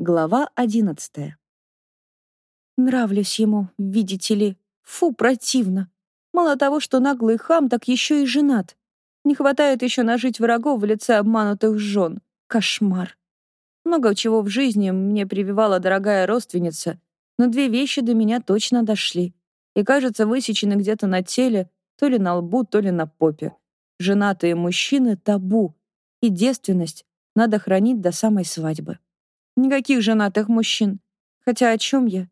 Глава одиннадцатая. Нравлюсь ему, видите ли. Фу, противно. Мало того, что наглый хам, так еще и женат. Не хватает еще нажить врагов в лице обманутых жен. Кошмар. Много чего в жизни мне прививала дорогая родственница, но две вещи до меня точно дошли. И, кажется, высечены где-то на теле, то ли на лбу, то ли на попе. Женатые мужчины — табу. И девственность надо хранить до самой свадьбы. Никаких женатых мужчин. Хотя о чем я?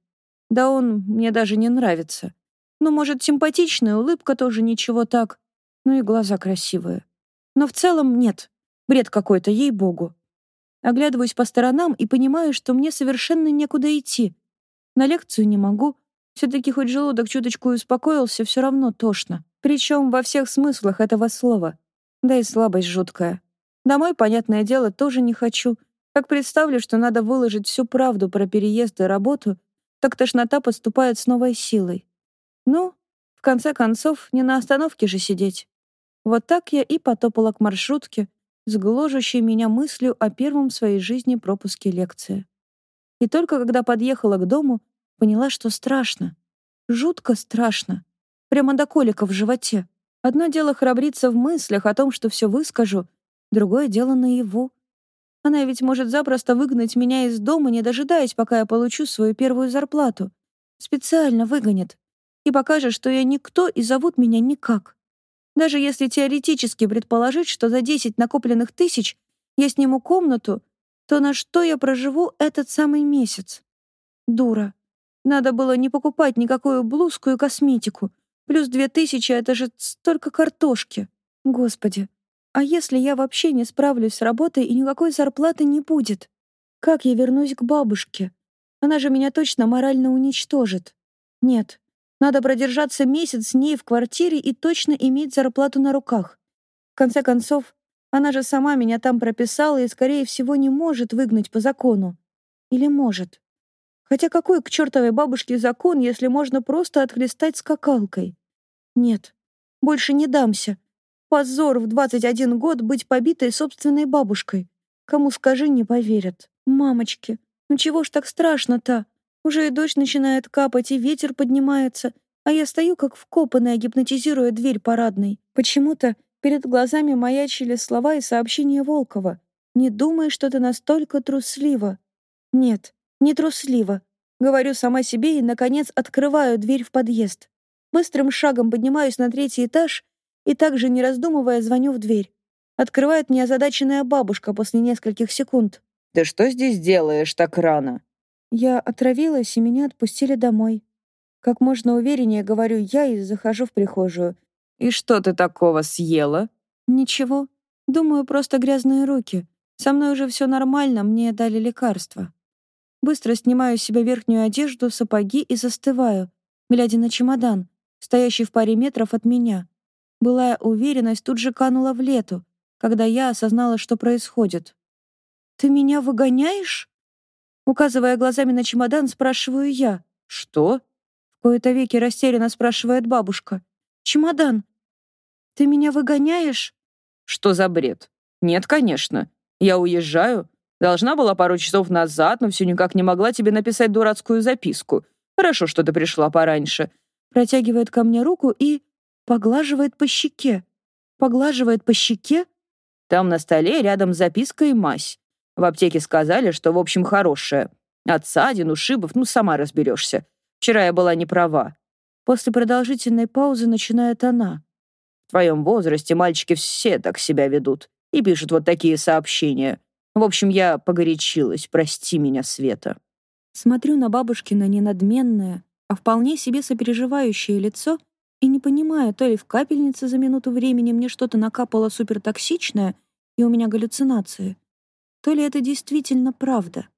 Да он мне даже не нравится. Ну, может, симпатичная, улыбка тоже ничего так. Ну и глаза красивые. Но в целом нет. Бред какой-то, ей-богу. Оглядываюсь по сторонам и понимаю, что мне совершенно некуда идти. На лекцию не могу. Все-таки хоть желудок чуточку успокоился, все равно тошно. Причем во всех смыслах этого слова. Да и слабость жуткая. Домой, понятное дело, тоже не хочу. Как представлю, что надо выложить всю правду про переезд и работу, так тошнота подступает с новой силой. Ну, в конце концов, не на остановке же сидеть. Вот так я и потопала к маршрутке, с меня мыслью о первом в своей жизни пропуске лекции. И только когда подъехала к дому, поняла, что страшно. Жутко страшно. Прямо до колика в животе. Одно дело храбриться в мыслях о том, что все выскажу, другое дело наяву. Она ведь может запросто выгнать меня из дома, не дожидаясь, пока я получу свою первую зарплату. Специально выгонит. И покажет, что я никто и зовут меня никак. Даже если теоретически предположить, что за 10 накопленных тысяч я сниму комнату, то на что я проживу этот самый месяц? Дура. Надо было не покупать никакую блузку и косметику. Плюс две тысячи — это же столько картошки. Господи, а если я вообще не справлюсь с работой и никакой зарплаты не будет? Как я вернусь к бабушке? Она же меня точно морально уничтожит. Нет, надо продержаться месяц с ней в квартире и точно иметь зарплату на руках. В конце концов, она же сама меня там прописала и, скорее всего, не может выгнать по закону. Или может? Хотя какой к чертовой бабушке закон, если можно просто отхлестать скакалкой? Нет, больше не дамся. Позор в 21 год быть побитой собственной бабушкой. Кому скажи, не поверят. Мамочки, ну чего ж так страшно-то? Уже и дождь начинает капать, и ветер поднимается, а я стою как вкопанная, гипнотизируя дверь парадной. Почему-то перед глазами маячили слова и сообщения Волкова. «Не думай, что ты настолько труслива». Нет, не труслива. Говорю сама себе и, наконец, открываю дверь в подъезд. Быстрым шагом поднимаюсь на третий этаж и также, не раздумывая, звоню в дверь. Открывает мне озадаченная бабушка после нескольких секунд. «Ты что здесь делаешь так рано?» Я отравилась, и меня отпустили домой. Как можно увереннее говорю я и захожу в прихожую. «И что ты такого съела?» «Ничего. Думаю, просто грязные руки. Со мной уже все нормально, мне дали лекарства». Быстро снимаю с себя верхнюю одежду, сапоги и застываю, глядя на чемодан, стоящий в паре метров от меня. Былая уверенность тут же канула в лету, когда я осознала, что происходит. «Ты меня выгоняешь?» Указывая глазами на чемодан, спрашиваю я. «Что?» В кои-то веки растерянно спрашивает бабушка. «Чемодан. Ты меня выгоняешь?» «Что за бред?» «Нет, конечно. Я уезжаю. Должна была пару часов назад, но все никак не могла тебе написать дурацкую записку. Хорошо, что ты пришла пораньше». Протягивает ко мне руку и Поглаживает по щеке. Поглаживает по щеке? Там на столе рядом записка и мазь. В аптеке сказали, что, в общем, хорошая. От ссадин, ушибов, ну, сама разберешься. Вчера я была не права. После продолжительной паузы начинает она. В твоем возрасте мальчики все так себя ведут и пишут вот такие сообщения. В общем, я погорячилась, прости меня, Света. Смотрю на бабушкино ненадменное, а вполне себе сопереживающее лицо и не понимаю, то ли в капельнице за минуту времени мне что-то накапало супертоксичное, и у меня галлюцинации, то ли это действительно правда.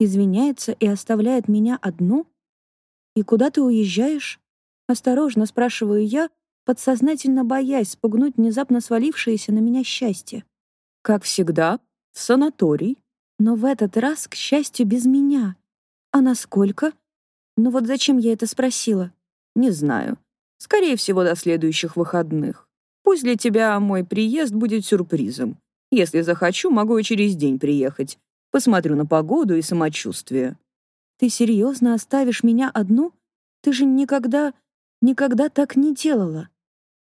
Извиняется и оставляет меня одну? И куда ты уезжаешь? Осторожно спрашиваю я, подсознательно боясь спугнуть внезапно свалившееся на меня счастье. Как всегда, в санаторий. Но в этот раз, к счастью, без меня. А насколько? Ну вот зачем я это спросила? Не знаю. Скорее всего, до следующих выходных. Пусть для тебя мой приезд будет сюрпризом. Если захочу, могу и через день приехать. Посмотрю на погоду и самочувствие». «Ты серьезно оставишь меня одну? Ты же никогда, никогда так не делала».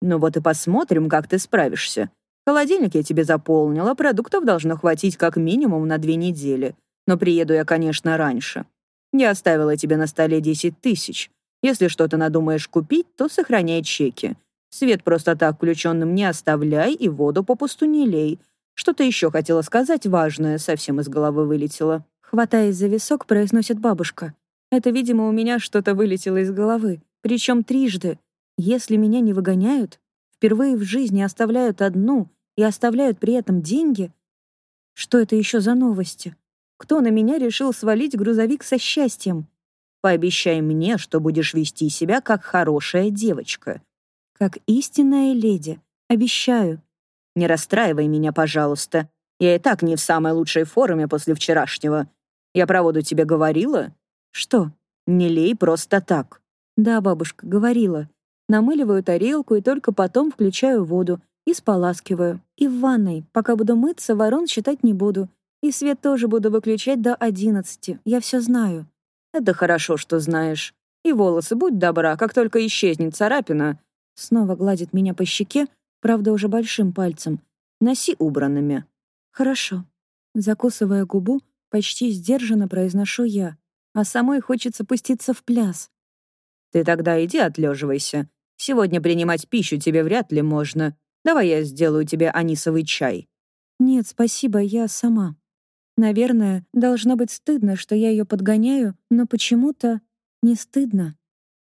«Ну вот и посмотрим, как ты справишься. Холодильник я тебе заполнила, продуктов должно хватить как минимум на две недели. Но приеду я, конечно, раньше. Я оставила тебе на столе 10 тысяч. Если что-то надумаешь купить, то сохраняй чеки. Свет просто так включенным не оставляй и воду попусту не лей. Что-то еще хотела сказать важное, совсем из головы вылетело. Хватаясь за висок, произносит бабушка. Это, видимо, у меня что-то вылетело из головы. Причем трижды. Если меня не выгоняют, впервые в жизни оставляют одну и оставляют при этом деньги. Что это еще за новости? Кто на меня решил свалить грузовик со счастьем? Пообещай мне, что будешь вести себя как хорошая девочка. Как истинная леди. Обещаю. Не расстраивай меня, пожалуйста. Я и так не в самой лучшей форме после вчерашнего. Я про воду тебе говорила? Что? Не лей просто так. Да, бабушка, говорила. Намыливаю тарелку и только потом включаю воду и споласкиваю. И в ванной, пока буду мыться, ворон считать не буду. И свет тоже буду выключать до одиннадцати. Я все знаю. Это хорошо, что знаешь. И волосы, будь добра, как только исчезнет царапина. Снова гладит меня по щеке, правда, уже большим пальцем. Носи убранными. Хорошо. Закусывая губу, почти сдержанно произношу я, а самой хочется пуститься в пляс. Ты тогда иди отлеживайся. Сегодня принимать пищу тебе вряд ли можно. Давай я сделаю тебе анисовый чай. Нет, спасибо, я сама. Наверное, должно быть стыдно, что я ее подгоняю, но почему-то не стыдно.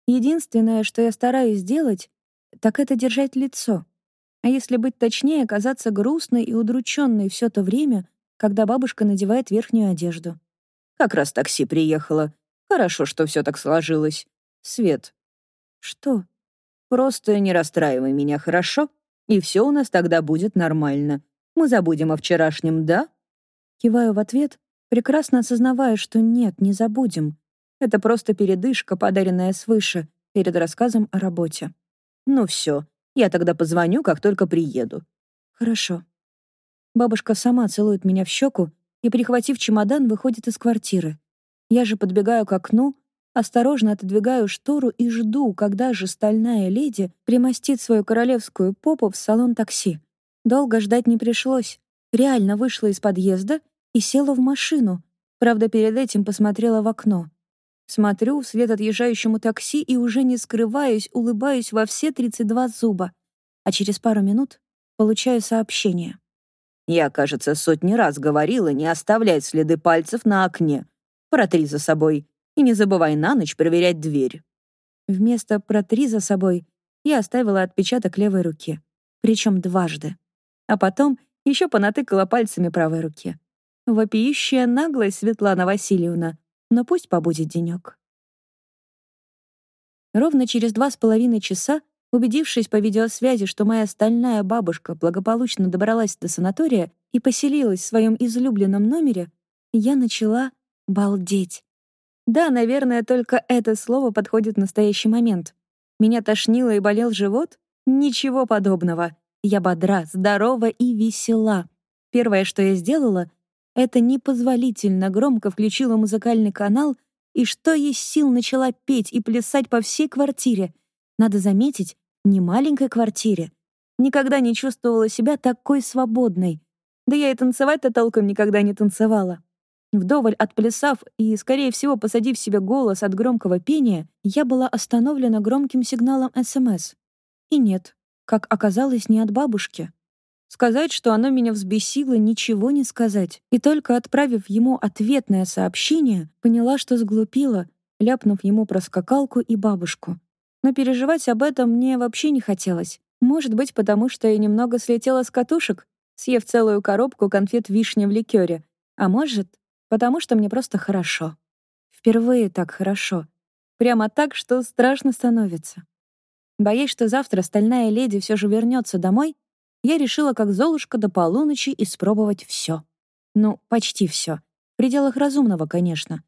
Единственное, что я стараюсь сделать, так это держать лицо. А если быть точнее, казаться грустной и удрученной все то время, когда бабушка надевает верхнюю одежду. Как раз такси приехало. Хорошо, что все так сложилось. Свет. Что? Просто не расстраивай меня, хорошо? И все у нас тогда будет нормально. Мы забудем о вчерашнем, да? Киваю в ответ, прекрасно осознавая, что нет, не забудем. Это просто передышка, подаренная свыше, перед рассказом о работе. Ну все, я тогда позвоню, как только приеду. Хорошо. Бабушка сама целует меня в щеку и, прихватив чемодан, выходит из квартиры. Я же подбегаю к окну, осторожно отодвигаю штору и жду, когда же стальная леди примостит свою королевскую попу в салон такси. Долго ждать не пришлось. Реально вышла из подъезда и села в машину. Правда, перед этим посмотрела в окно. Смотрю вслед отъезжающему такси и уже не скрываюсь, улыбаюсь во все 32 зуба. А через пару минут получаю сообщение. «Я, кажется, сотни раз говорила не оставлять следы пальцев на окне. Протри за собой и не забывай на ночь проверять дверь». Вместо «протри за собой» я оставила отпечаток левой руки. Причем дважды. А потом еще понатыкала пальцами правой руки. Вопиющая наглость Светлана Васильевна но пусть побудет денек. Ровно через два с половиной часа, убедившись по видеосвязи, что моя стальная бабушка благополучно добралась до санатория и поселилась в своем излюбленном номере, я начала балдеть. Да, наверное, только это слово подходит в настоящий момент. Меня тошнило и болел живот? Ничего подобного. Я бодра, здорова и весела. Первое, что я сделала, это непозволительно громко включила музыкальный канал и что есть сил начала петь и плясать по всей квартире. Надо заметить, не маленькой квартире. Никогда не чувствовала себя такой свободной. Да я и танцевать-то толком никогда не танцевала. Вдоволь отплясав и, скорее всего, посадив себе голос от громкого пения, я была остановлена громким сигналом СМС. И нет, как оказалось, не от бабушки. Сказать, что оно меня взбесило, ничего не сказать. И только отправив ему ответное сообщение, поняла, что сглупила, ляпнув ему про скакалку и бабушку. Но переживать об этом мне вообще не хотелось. Может быть, потому что я немного слетела с катушек, съев целую коробку конфет вишни в ликёре. А может, потому что мне просто хорошо. Впервые так хорошо. Прямо так, что страшно становится. Боясь, что завтра стальная леди все же вернется домой, я решила как Золушка до полуночи испробовать все. Ну, почти все. В пределах разумного, конечно.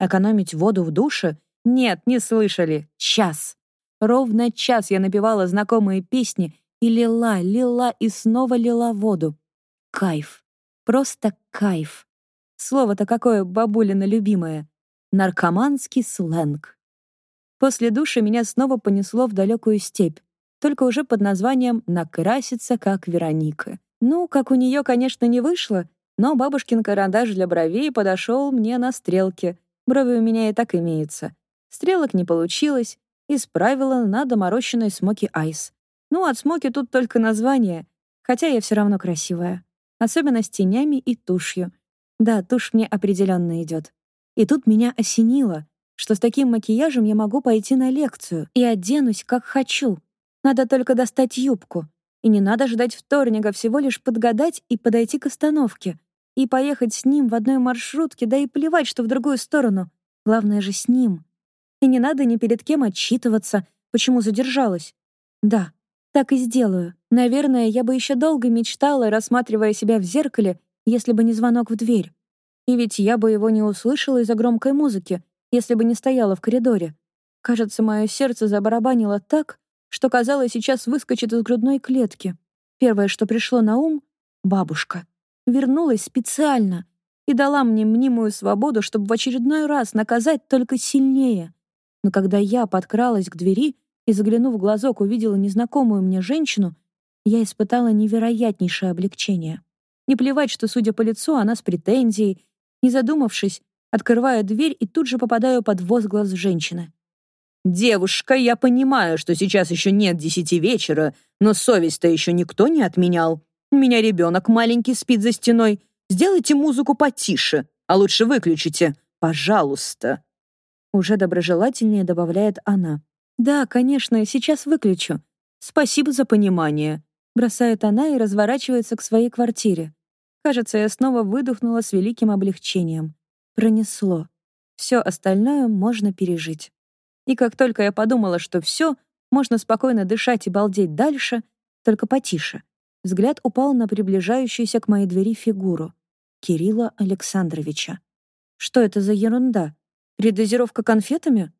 Экономить воду в душе? Нет, не слышали. Час. Ровно час я напевала знакомые песни и лила, лила и снова лила воду. Кайф. Просто кайф. Слово-то какое бабулина любимое. Наркоманский сленг. После душа меня снова понесло в далекую степь, только уже под названием «Накраситься, как Вероника». Ну, как у нее, конечно, не вышло, но бабушкин карандаш для бровей подошел мне на стрелке. Брови у меня и так имеются. Стрелок не получилось, исправила на доморощенной смоки айс. Ну, от смоки тут только название, хотя я все равно красивая. Особенно с тенями и тушью. Да, тушь мне определенно идет. И тут меня осенило, что с таким макияжем я могу пойти на лекцию и оденусь, как хочу. Надо только достать юбку. И не надо ждать вторника, всего лишь подгадать и подойти к остановке. И поехать с ним в одной маршрутке, да и плевать, что в другую сторону. Главное же с ним. И не надо ни перед кем отчитываться, почему задержалась. Да, так и сделаю. Наверное, я бы еще долго мечтала, рассматривая себя в зеркале, если бы не звонок в дверь. И ведь я бы его не услышала из-за громкой музыки, если бы не стояла в коридоре. Кажется, мое сердце забарабанило так, что, казалось, сейчас выскочит из грудной клетки. Первое, что пришло на ум — бабушка. Вернулась специально и дала мне мнимую свободу, чтобы в очередной раз наказать только сильнее. Но когда я подкралась к двери и, заглянув в глазок, увидела незнакомую мне женщину, я испытала невероятнейшее облегчение. Не плевать, что, судя по лицу, она с претензией, не задумавшись, открываю дверь и тут же попадаю под возглас женщины. «Девушка, я понимаю, что сейчас еще нет десяти вечера, но совесть-то еще никто не отменял. У меня ребенок маленький спит за стеной. Сделайте музыку потише, а лучше выключите. Пожалуйста». Уже доброжелательнее добавляет она. «Да, конечно, сейчас выключу. Спасибо за понимание», — бросает она и разворачивается к своей квартире. Кажется, я снова выдохнула с великим облегчением. Пронесло. Все остальное можно пережить. И как только я подумала, что все, можно спокойно дышать и балдеть дальше, только потише, взгляд упал на приближающуюся к моей двери фигуру — Кирилла Александровича. Что это за ерунда? Передозировка конфетами?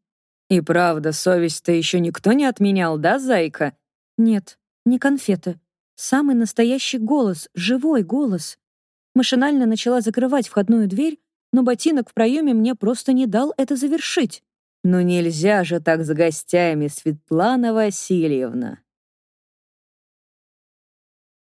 И правда, совесть-то еще никто не отменял, да, зайка? Нет, не конфеты. Самый настоящий голос, живой голос. Машинально начала закрывать входную дверь, но ботинок в проеме мне просто не дал это завершить. «Ну нельзя же так с гостями, Светлана Васильевна!»